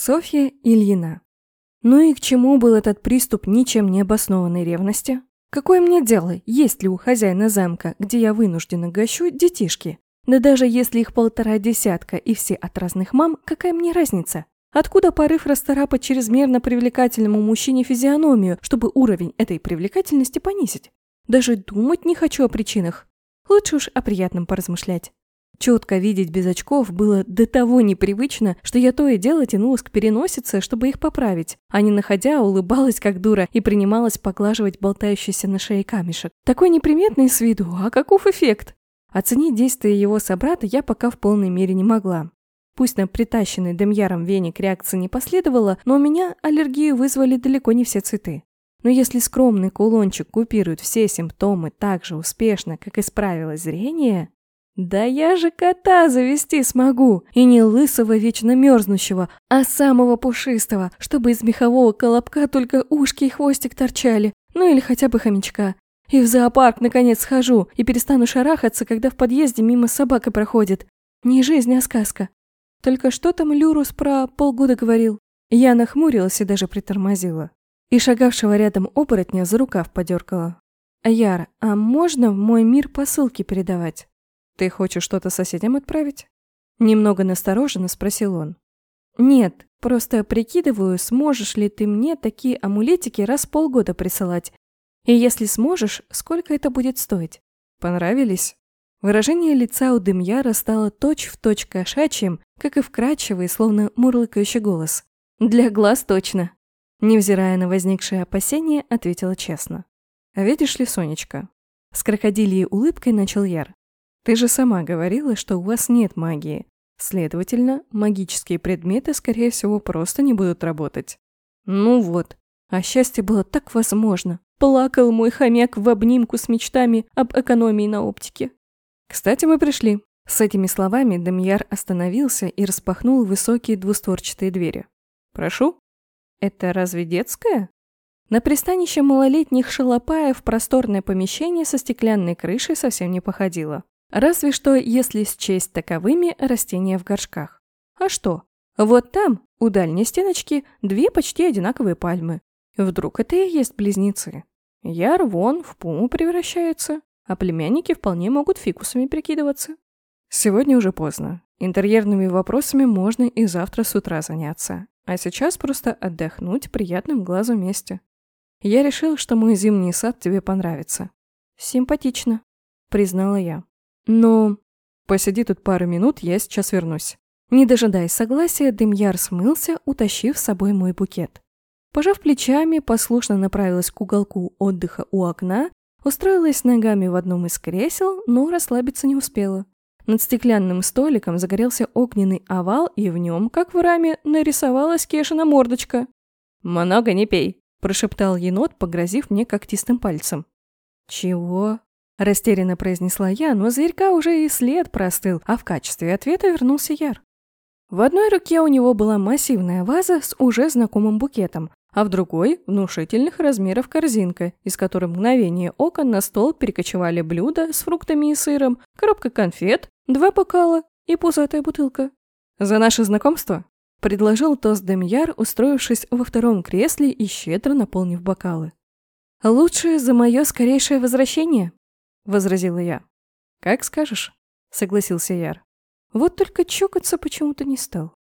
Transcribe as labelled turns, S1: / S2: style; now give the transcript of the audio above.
S1: Софья Ильина. Ну и к чему был этот приступ ничем не обоснованной ревности? Какое мне дело, есть ли у хозяина замка, где я вынуждена гощу, детишки? Да даже если их полтора десятка и все от разных мам, какая мне разница? Откуда порыв расторапать чрезмерно привлекательному мужчине физиономию, чтобы уровень этой привлекательности понизить? Даже думать не хочу о причинах. Лучше уж о приятном поразмышлять. Четко видеть без очков было до того непривычно, что я то и дело тянулась к переносице, чтобы их поправить, а не находя, улыбалась как дура и принималась поглаживать болтающийся на шее камешек. Такой неприметный с виду, а каков эффект? Оценить действия его собрата я пока в полной мере не могла. Пусть на притащенный Демьяром веник реакции не последовало, но у меня аллергию вызвали далеко не все цветы. Но если скромный кулончик купирует все симптомы так же успешно, как исправилось зрение, да я же кота завести смогу, и не лысого вечно мерзнущего, а самого пушистого, чтобы из мехового колобка только ушки и хвостик торчали, ну или хотя бы хомячка. И в зоопарк наконец схожу и перестану шарахаться, когда в подъезде мимо собака проходит. Не жизнь, а сказка. Только что там Люрус про полгода говорил? Я нахмурилась и даже притормозила. И шагавшего рядом оборотня за рукав подергала. «Яр, а можно в мой мир посылки передавать?» «Ты хочешь что-то соседям отправить?» Немного настороженно спросил он. «Нет, просто прикидываю, сможешь ли ты мне такие амулетики раз в полгода присылать. И если сможешь, сколько это будет стоить?» «Понравились?» Выражение лица у Демьяра стало точь-в-точь точь кошачьим, как и вкрадчивый, словно мурлыкающий голос. «Для глаз точно!» Невзирая на возникшие опасения, ответила честно. «А видишь ли, Сонечка?» С крокодильей улыбкой начал Яр. Ты же сама говорила, что у вас нет магии. Следовательно, магические предметы, скорее всего, просто не будут работать. Ну вот. А счастье было так возможно. Плакал мой хомяк в обнимку с мечтами об экономии на оптике. Кстати, мы пришли. С этими словами Демьяр остановился и распахнул высокие двустворчатые двери. «Прошу». «Это разве детская?» На пристанище малолетних шалопаев просторное помещение со стеклянной крышей совсем не походило. Разве что, если счесть таковыми растения в горшках. А что? Вот там, у дальней стеночки, две почти одинаковые пальмы. Вдруг это и есть близнецы? Яр вон в пуму превращается, а племянники вполне могут фикусами прикидываться. Сегодня уже поздно. Интерьерными вопросами можно и завтра с утра заняться. А сейчас просто отдохнуть приятным глазу месте. Я решил, что мой зимний сад тебе понравится. Симпатично, признала я. Но... Посиди тут пару минут, я сейчас вернусь. Не дожидаясь согласия, Демьяр смылся, утащив с собой мой букет. Пожав плечами, послушно направилась к уголку отдыха у окна, устроилась ногами в одном из кресел, но расслабиться не успела. Над стеклянным столиком загорелся огненный овал, и в нем, как в раме, нарисовалась Кешина мордочка. «Много не пей», – прошептал енот, погрозив мне когтистым пальцем. «Чего?» Растерянно произнесла я, но зверька уже и след простыл, а в качестве ответа вернулся Яр. В одной руке у него была массивная ваза с уже знакомым букетом, а в другой – внушительных размеров корзинка, из которой мгновение ока на стол перекочевали блюда с фруктами и сыром, коробка конфет, два бокала и пузатая бутылка. «За наше знакомство?» – предложил тост Демьяр, устроившись во втором кресле и щедро наполнив бокалы. «Лучше за мое скорейшее возвращение», возразила я. «Как скажешь», — согласился Яр. Вот только чокаться почему-то не стал.